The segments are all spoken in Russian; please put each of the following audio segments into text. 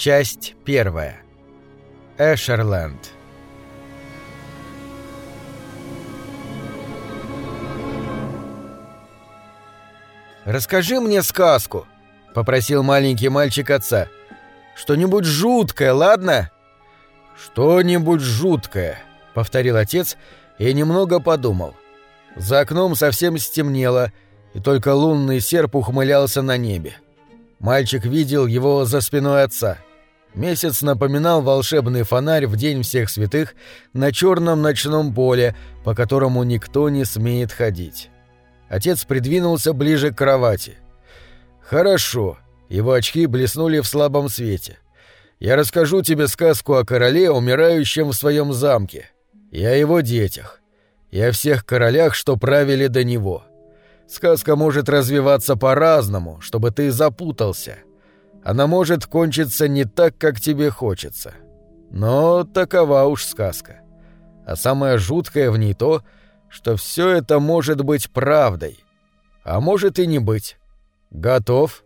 Часть первая. Эшерленд. «Расскажи мне сказку», — попросил маленький мальчик отца. «Что-нибудь жуткое, ладно?» «Что-нибудь жуткое», — повторил отец и немного подумал. За окном совсем стемнело, и только лунный серп ухмылялся на небе. Мальчик видел его за спиной отца. Месяц напоминал волшебный фонарь в День всех святых на черном ночном поле, по которому никто не смеет ходить. Отец придвинулся ближе к кровати. «Хорошо». Его очки блеснули в слабом свете. «Я расскажу тебе сказку о короле, умирающем в своем замке, и о его детях, и о всех королях, что правили до него. Сказка может развиваться по-разному, чтобы ты запутался. Она может кончиться не так, как тебе хочется. Но такова уж сказка. А самое жуткое в ней то, что все это может быть правдой. А может и не быть. Готов?»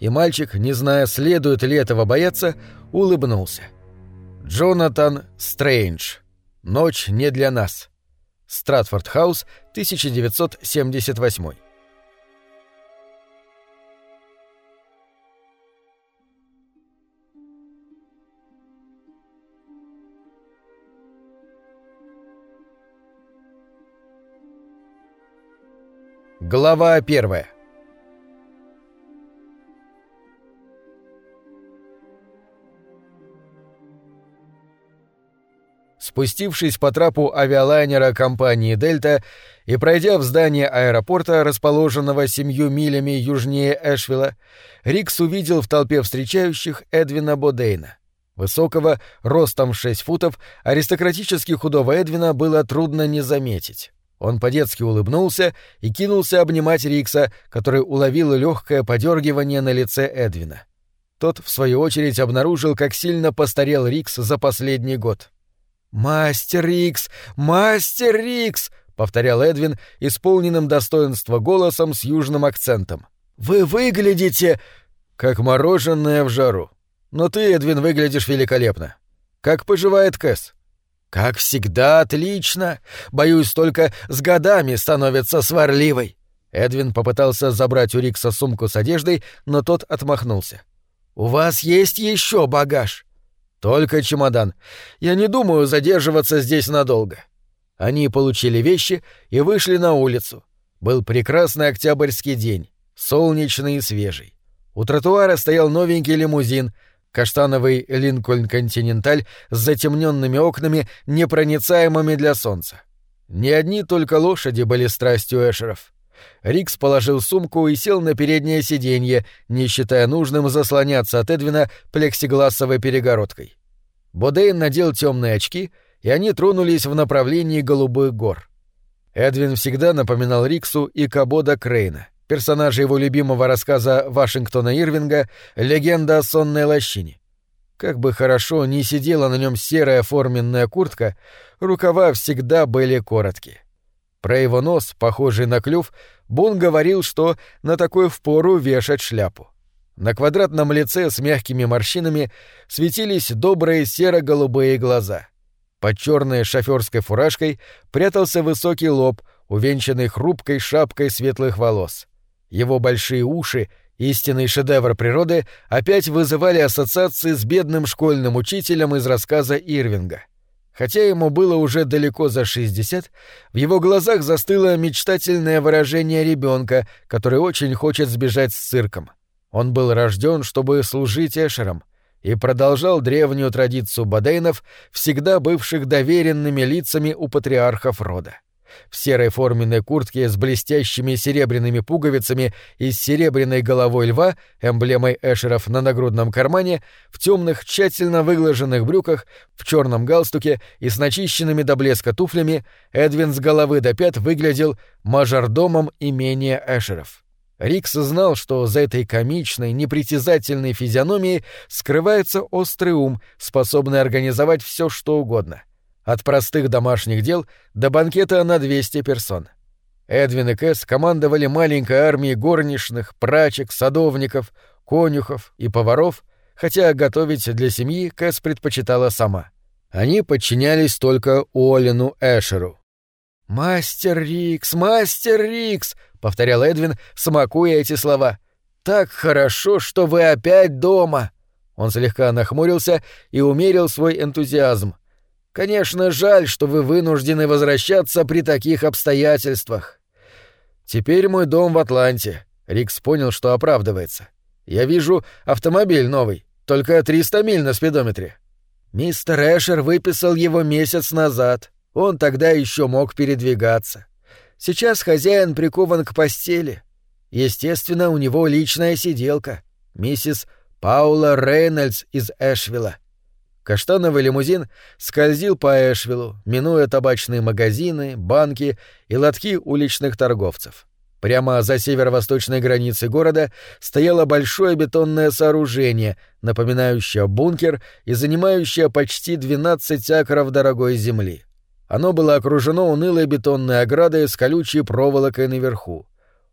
И мальчик, не зная, следует ли этого бояться, улыбнулся. Джонатан Стрэндж. Ночь не для нас. Стратфорд Хаус, 1978. Глава первая. Спустившись по трапу авиалайнера компании «Дельта» и пройдя в здание аэропорта, расположенного семью милями южнее Эшвилла, Рикс увидел в толпе встречающих Эдвина Бодейна. Высокого, ростом в 6 футов, аристократически худого Эдвина было трудно не заметить. Он по-детски улыбнулся и кинулся обнимать Рикса, который уловил легкое подергивание на лице Эдвина. Тот, в свою очередь, обнаружил, как сильно постарел Рикс за последний год. «Мастер Рикс! Мастер Рикс!» — повторял Эдвин исполненным достоинства голосом с южным акцентом. «Вы выглядите...» «Как мороженое в жару. Но ты, Эдвин, выглядишь великолепно. Как поживает Кэс?» «Как всегда, отлично. Боюсь, только с годами становится сварливой». Эдвин попытался забрать у Рикса сумку с одеждой, но тот отмахнулся. «У вас есть еще багаж?» «Только чемодан. Я не думаю задерживаться здесь надолго». Они получили вещи и вышли на улицу. Был прекрасный октябрьский день, солнечный и свежий. У тротуара стоял новенький лимузин, каштановый Линкольн Континенталь с затемненными окнами, непроницаемыми для солнца. Не одни только лошади были страстью Эшеров. Рикс положил сумку и сел на переднее сиденье, не считая нужным заслоняться от Эдвина плексигласовой перегородкой. Бодейн надел темные очки, и они тронулись в направлении Голубых гор. Эдвин всегда напоминал Риксу и Кабода Крейна, персонажа его любимого рассказа Вашингтона Ирвинга «Легенда о сонной лощине». Как бы хорошо ни сидела на нем серая форменная куртка, рукава всегда были короткие. Про его нос, похожий на клюв, Бун говорил, что на такой впору вешать шляпу. На квадратном лице с мягкими морщинами светились добрые серо-голубые глаза. Под черной шоферской фуражкой прятался высокий лоб, увенчанный хрупкой шапкой светлых волос. Его большие уши, истинный шедевр природы, опять вызывали ассоциации с бедным школьным учителем из рассказа Ирвинга — Хотя ему было уже далеко за 60, в его глазах застыло мечтательное выражение ребенка, который очень хочет сбежать с цирком. Он был рожден, чтобы служить Эшером, и продолжал древнюю традицию Бадейнов, всегда бывших доверенными лицами у патриархов рода в серой форменной куртке с блестящими серебряными пуговицами и с серебряной головой льва, эмблемой Эшеров на нагрудном кармане, в темных, тщательно выглаженных брюках, в черном галстуке и с начищенными до блеска туфлями, Эдвин с головы до пят выглядел мажордомом имения Эшеров. Рикс знал, что за этой комичной, непритязательной физиономией скрывается острый ум, способный организовать все, что угодно. От простых домашних дел до банкета на 200 персон. Эдвин и Кэс командовали маленькой армией горничных, прачек, садовников, конюхов и поваров, хотя готовить для семьи Кэс предпочитала сама. Они подчинялись только Уоллену Эшеру. «Мастер Рикс, мастер Рикс!» — повторял Эдвин, смакуя эти слова. «Так хорошо, что вы опять дома!» Он слегка нахмурился и умерил свой энтузиазм. «Конечно, жаль, что вы вынуждены возвращаться при таких обстоятельствах». «Теперь мой дом в Атланте», — Рикс понял, что оправдывается. «Я вижу автомобиль новый, только 300 миль на спидометре». «Мистер Эшер выписал его месяц назад. Он тогда еще мог передвигаться. Сейчас хозяин прикован к постели. Естественно, у него личная сиделка, миссис Паула Рейнольдс из Эшвилла. Каштановый лимузин скользил по Эшвиллу, минуя табачные магазины, банки и лотки уличных торговцев. Прямо за северо-восточной границей города стояло большое бетонное сооружение, напоминающее бункер и занимающее почти 12 акров дорогой земли. Оно было окружено унылой бетонной оградой с колючей проволокой наверху.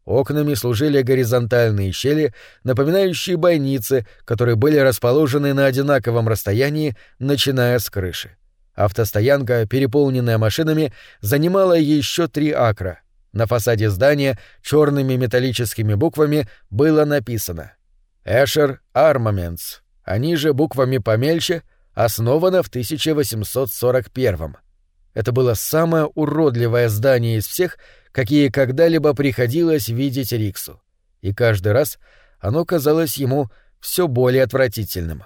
Окнами служили горизонтальные щели, напоминающие бойницы, которые были расположены на одинаковом расстоянии, начиная с крыши. Автостоянка, переполненная машинами, занимала еще три акра. На фасаде здания черными металлическими буквами было написано «Эшер Армаментс», они же буквами помельче, основано в 1841 -м. Это было самое уродливое здание из всех, какие когда-либо приходилось видеть Риксу. И каждый раз оно казалось ему все более отвратительным.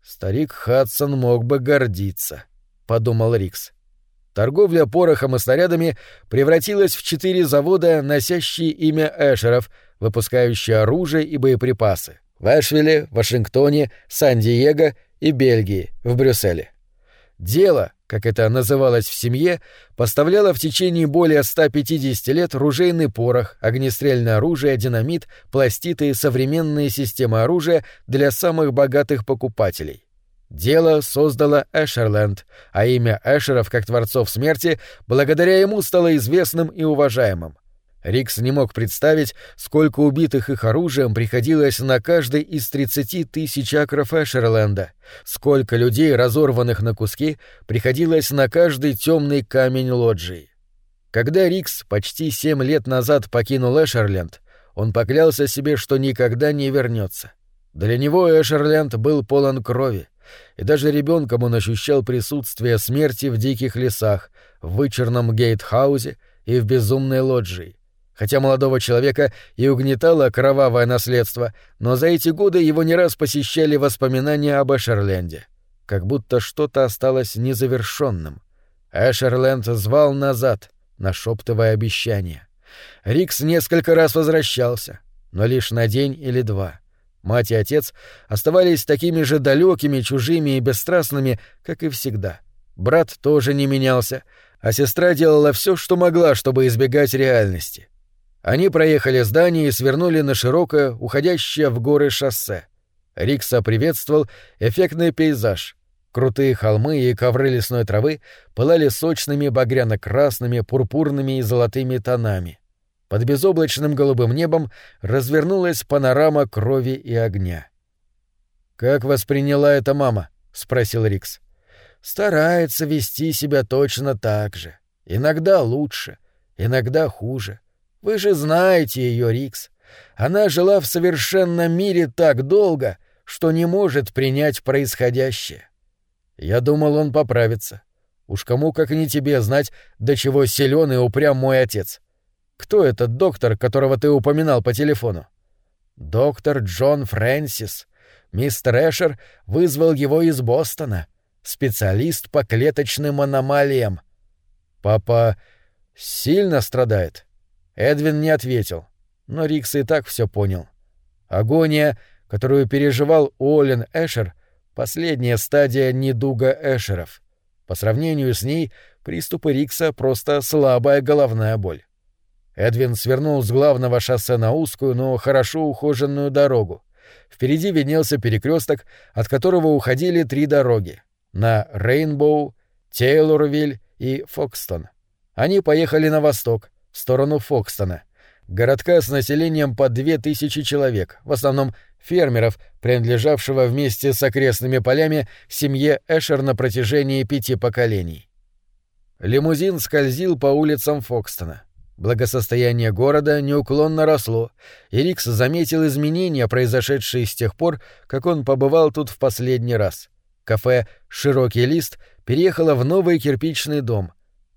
«Старик Хадсон мог бы гордиться», — подумал Рикс. Торговля порохом и снарядами превратилась в четыре завода, носящие имя Эшеров, выпускающие оружие и боеприпасы в Эшвилле, Вашингтоне, Сан-Диего и Бельгии, в Брюсселе. Дело, как это называлось в семье, поставляло в течение более 150 лет ружейный порох, огнестрельное оружие, динамит, пластиты и современные системы оружия для самых богатых покупателей. Дело создало Эшерленд, а имя Эшеров как творцов смерти благодаря ему стало известным и уважаемым. Рикс не мог представить, сколько убитых их оружием приходилось на каждый из 30 тысяч акров Эшерленда, сколько людей, разорванных на куски, приходилось на каждый темный камень лоджии. Когда Рикс почти семь лет назад покинул Эшерленд, он поклялся себе, что никогда не вернется. Для него Эшерленд был полон крови, и даже ребенком он ощущал присутствие смерти в диких лесах, в вычерном гейтхаузе и в безумной лоджии. Хотя молодого человека и угнетало кровавое наследство, но за эти годы его не раз посещали воспоминания об Эшерленде. Как будто что-то осталось незавершенным. Эшерленд звал назад, нашептывая обещания. Рикс несколько раз возвращался, но лишь на день или два. Мать и отец оставались такими же далекими, чужими и бесстрастными, как и всегда. Брат тоже не менялся, а сестра делала все, что могла, чтобы избегать реальности. Они проехали здание и свернули на широкое, уходящее в горы шоссе. Рикса приветствовал эффектный пейзаж. Крутые холмы и ковры лесной травы пылали сочными багряно-красными, пурпурными и золотыми тонами. Под безоблачным голубым небом развернулась панорама крови и огня. «Как восприняла это мама?» — спросил Рикс. «Старается вести себя точно так же. Иногда лучше, иногда хуже. Вы же знаете ее, Рикс. Она жила в совершенном мире так долго, что не может принять происходящее. Я думал, он поправится. Уж кому, как не тебе, знать, до чего силен и упрям мой отец. Кто этот доктор, которого ты упоминал по телефону? Доктор Джон Фрэнсис. Мистер Эшер вызвал его из Бостона. Специалист по клеточным аномалиям. Папа сильно страдает? Эдвин не ответил, но Рикс и так все понял. Агония, которую переживал Уоллен Эшер, последняя стадия недуга Эшеров. По сравнению с ней, приступы Рикса — просто слабая головная боль. Эдвин свернул с главного шоссе на узкую, но хорошо ухоженную дорогу. Впереди виднелся перекресток, от которого уходили три дороги — на Рейнбоу, Тейлорвиль и Фокстон. Они поехали на восток, в сторону Фокстона, городка с населением по две тысячи человек, в основном фермеров, принадлежавшего вместе с окрестными полями семье Эшер на протяжении пяти поколений. Лимузин скользил по улицам Фокстона. Благосостояние города неуклонно росло, и Рикс заметил изменения, произошедшие с тех пор, как он побывал тут в последний раз. Кафе «Широкий лист» переехало в новый кирпичный дом.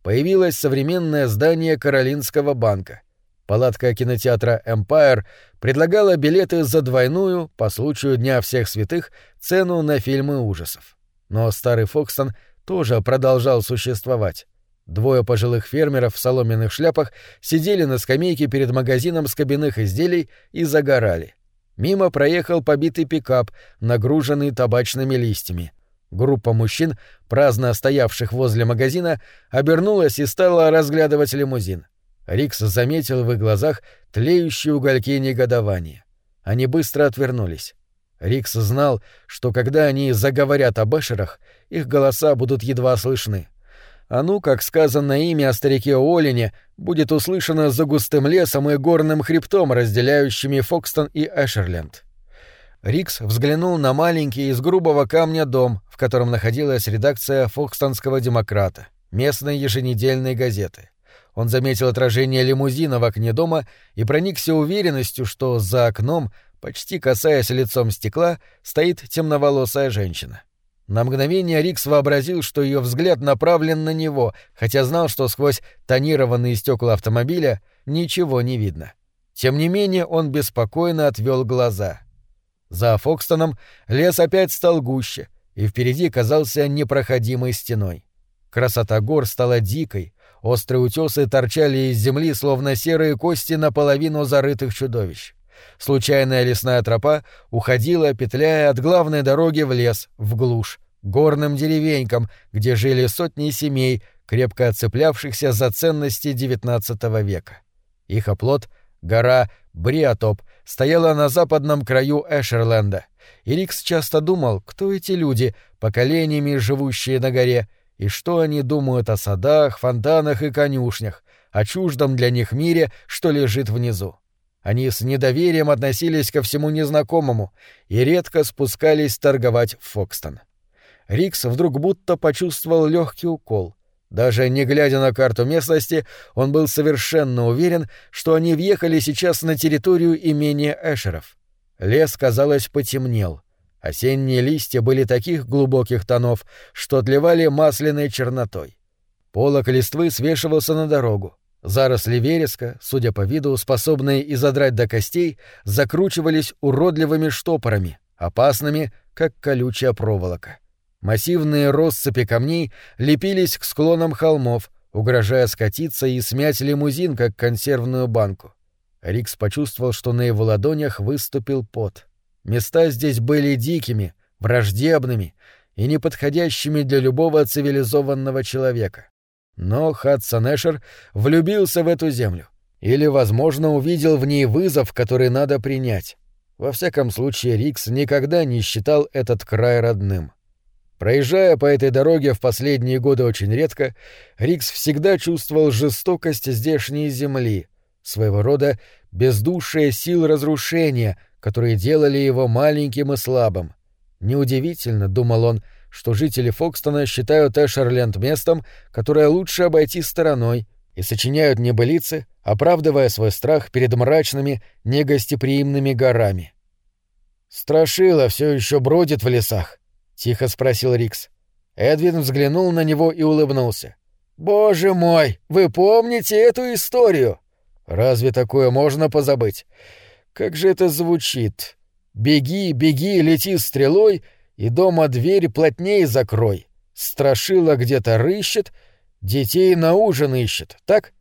Появилось современное здание Каролинского банка. Палатка кинотеатра «Эмпайр» предлагала билеты за двойную, по случаю Дня всех святых, цену на фильмы ужасов. Но старый Фокстон тоже продолжал существовать. Двое пожилых фермеров в соломенных шляпах сидели на скамейке перед магазином скобяных изделий и загорали. Мимо проехал побитый пикап, нагруженный табачными листьями. Группа мужчин, праздно стоявших возле магазина, обернулась и стала разглядывать лимузин. Рикс заметил в их глазах тлеющие угольки негодования. Они быстро отвернулись. Рикс знал, что когда они заговорят об Эшерах, их голоса будут едва слышны. А ну, как сказано имя о старике Олине, будет услышано за густым лесом и горным хребтом, разделяющими Фокстон и Эшерленд. Рикс взглянул на маленький из грубого камня дом, в котором находилась редакция Фокстонского демократа, местной еженедельной газеты. Он заметил отражение лимузина в окне дома и проникся уверенностью, что за окном, почти касаясь лицом стекла, стоит темноволосая женщина. На мгновение Рикс вообразил, что ее взгляд направлен на него, хотя знал, что сквозь тонированные стекла автомобиля ничего не видно. Тем не менее он беспокойно отвел глаза. За Фокстоном лес опять стал гуще, и впереди казался непроходимой стеной. Красота гор стала дикой, Острые утесы торчали из земли, словно серые кости наполовину зарытых чудовищ. Случайная лесная тропа уходила, петляя от главной дороги в лес, в глушь, горным деревенькам, где жили сотни семей, крепко отцеплявшихся за ценности XIX века. Их оплот, гора Бриатоп, стояла на западном краю Эшерленда, и Рикс часто думал, кто эти люди, поколениями живущие на горе, и что они думают о садах, фонтанах и конюшнях, о чуждом для них мире, что лежит внизу. Они с недоверием относились ко всему незнакомому и редко спускались торговать в Фокстон. Рикс вдруг будто почувствовал легкий укол. Даже не глядя на карту местности, он был совершенно уверен, что они въехали сейчас на территорию имения Эшеров. Лес, казалось, потемнел — Осенние листья были таких глубоких тонов, что отливали масляной чернотой. Полок листвы свешивался на дорогу. Заросли вереска, судя по виду, способные изодрать до костей, закручивались уродливыми штопорами, опасными, как колючая проволока. Массивные россыпи камней лепились к склонам холмов, угрожая скатиться и смять лимузин, как консервную банку. Рикс почувствовал, что на его ладонях выступил пот. Места здесь были дикими, враждебными и неподходящими для любого цивилизованного человека. Но Хадсон Эшер влюбился в эту землю. Или, возможно, увидел в ней вызов, который надо принять. Во всяком случае, Рикс никогда не считал этот край родным. Проезжая по этой дороге в последние годы очень редко, Рикс всегда чувствовал жестокость здешней земли, своего рода бездушие сил разрушения, которые делали его маленьким и слабым. Неудивительно, думал он, что жители Фокстона считают Эшерленд местом, которое лучше обойти стороной, и сочиняют небылицы, оправдывая свой страх перед мрачными, негостеприимными горами. «Страшила все еще бродит в лесах?» — тихо спросил Рикс. Эдвин взглянул на него и улыбнулся. «Боже мой, вы помните эту историю?» «Разве такое можно позабыть? Как же это звучит? Беги, беги, лети стрелой, и дома дверь плотнее закрой. Страшила где-то рыщет, детей на ужин ищет, так?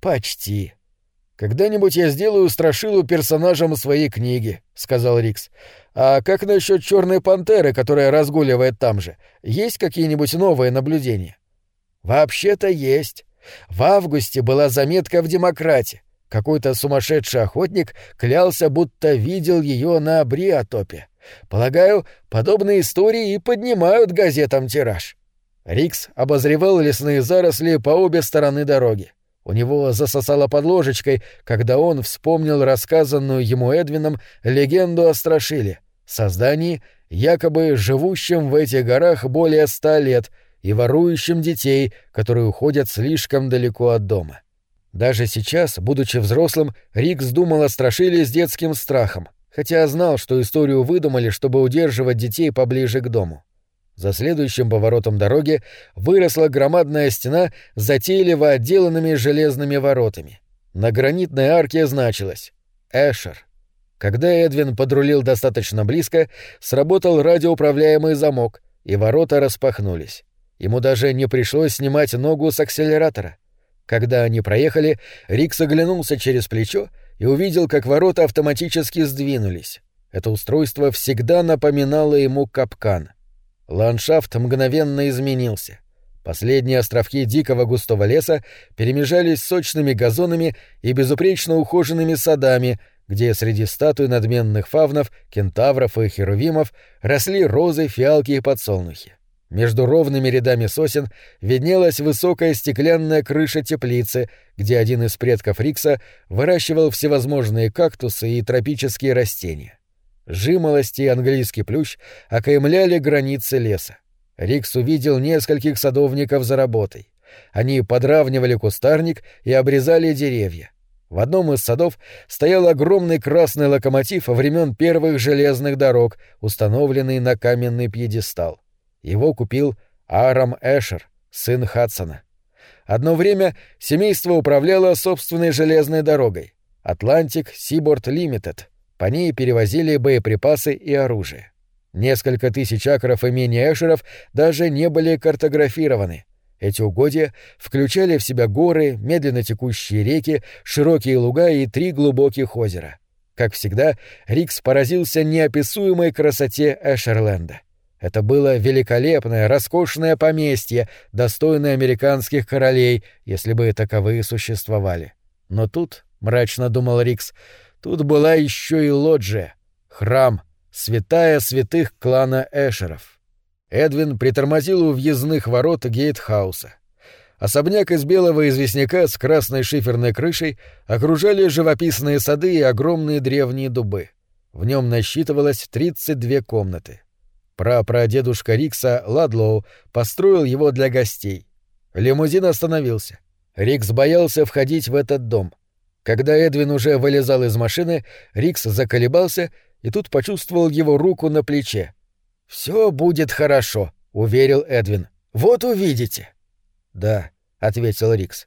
Почти. Когда-нибудь я сделаю страшилу персонажем своей книги, сказал Рикс. А как насчет черной пантеры, которая разгуливает там же? Есть какие-нибудь новые наблюдения? Вообще-то есть. В августе была заметка в «Демократе». Какой-то сумасшедший охотник клялся, будто видел ее на Бриатопе. Полагаю, подобные истории и поднимают газетам тираж. Рикс обозревал лесные заросли по обе стороны дороги. У него засосало под ложечкой, когда он вспомнил рассказанную ему Эдвином легенду о Страшиле, создании, якобы живущем в этих горах более ста лет и ворующем детей, которые уходят слишком далеко от дома. Даже сейчас, будучи взрослым, Рикс думал о Страшиле с детским страхом, хотя знал, что историю выдумали, чтобы удерживать детей поближе к дому. За следующим поворотом дороги выросла громадная стена с затейливо отделанными железными воротами. На гранитной арке значилось «Эшер». Когда Эдвин подрулил достаточно близко, сработал радиоуправляемый замок, и ворота распахнулись. Ему даже не пришлось снимать ногу с акселератора. Когда они проехали, Рик оглянулся через плечо и увидел, как ворота автоматически сдвинулись. Это устройство всегда напоминало ему капкан — Ландшафт мгновенно изменился. Последние островки дикого густого леса перемежались сочными газонами и безупречно ухоженными садами, где среди статуй надменных фавнов, кентавров и херувимов росли розы, фиалки и подсолнухи. Между ровными рядами сосен виднелась высокая стеклянная крыша теплицы, где один из предков Рикса выращивал всевозможные кактусы и тропические растения. Жимолости и английский плющ окаймляли границы леса. Рикс увидел нескольких садовников за работой. Они подравнивали кустарник и обрезали деревья. В одном из садов стоял огромный красный локомотив времен первых железных дорог, установленный на каменный пьедестал. Его купил Арам Эшер, сын Хадсона. Одно время семейство управляло собственной железной дорогой — Атлантик Сиборд Лимитед — по ней перевозили боеприпасы и оружие. Несколько тысяч акров имени Эшеров даже не были картографированы. Эти угодья включали в себя горы, медленно текущие реки, широкие луга и три глубоких озера. Как всегда, Рикс поразился неописуемой красоте Эшерленда. Это было великолепное, роскошное поместье, достойное американских королей, если бы таковые существовали. Но тут, — мрачно думал Рикс, — Тут была еще и лоджия, храм, святая святых клана Эшеров. Эдвин притормозил у въездных ворот гейтхауса. Особняк из белого известняка с красной шиферной крышей окружали живописные сады и огромные древние дубы. В нем насчитывалось 32 комнаты. Прапрадедушка Рикса Ладлоу построил его для гостей. Лимузин остановился. Рикс боялся входить в этот дом. Когда Эдвин уже вылезал из машины, Рикс заколебался и тут почувствовал его руку на плече. «Все будет хорошо», — уверил Эдвин. «Вот увидите». «Да», — ответил Рикс.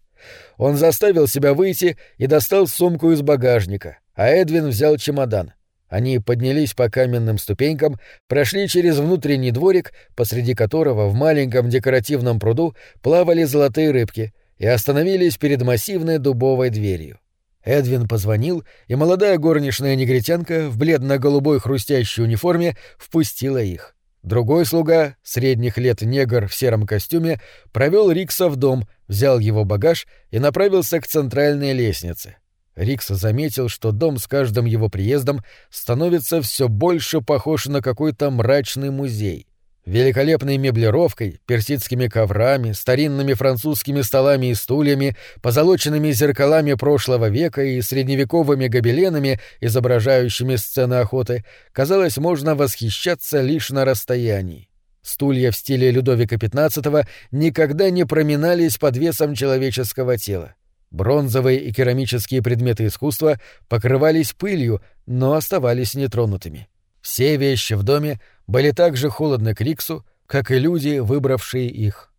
Он заставил себя выйти и достал сумку из багажника, а Эдвин взял чемодан. Они поднялись по каменным ступенькам, прошли через внутренний дворик, посреди которого в маленьком декоративном пруду плавали золотые рыбки, и остановились перед массивной дубовой дверью. Эдвин позвонил, и молодая горничная негритянка в бледно-голубой хрустящей униформе впустила их. Другой слуга, средних лет негр в сером костюме, провел Рикса в дом, взял его багаж и направился к центральной лестнице. Рикс заметил, что дом с каждым его приездом становится все больше похож на какой-то мрачный музей. Великолепной меблировкой, персидскими коврами, старинными французскими столами и стульями, позолоченными зеркалами прошлого века и средневековыми гобеленами, изображающими сцены охоты, казалось, можно восхищаться лишь на расстоянии. Стулья в стиле Людовика XV никогда не проминались под весом человеческого тела. Бронзовые и керамические предметы искусства покрывались пылью, но оставались нетронутыми. Все вещи в доме были так же холодны к Риксу, как и люди, выбравшие их.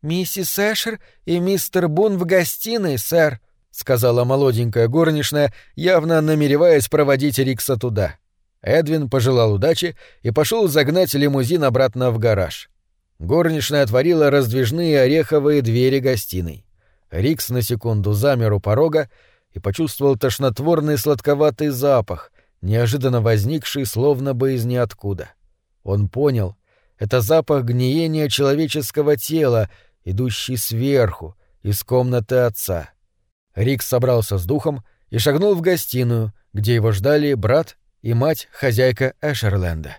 «Миссис Эшер и мистер Бун в гостиной, сэр», — сказала молоденькая горничная, явно намереваясь проводить Рикса туда. Эдвин пожелал удачи и пошел загнать лимузин обратно в гараж. Горничная отворила раздвижные ореховые двери гостиной. Рикс на секунду замер у порога и почувствовал тошнотворный сладковатый запах, неожиданно возникший словно бы из ниоткуда. Он понял — это запах гниения человеческого тела, идущий сверху, из комнаты отца. Рик собрался с духом и шагнул в гостиную, где его ждали брат и мать хозяйка Эшерленда.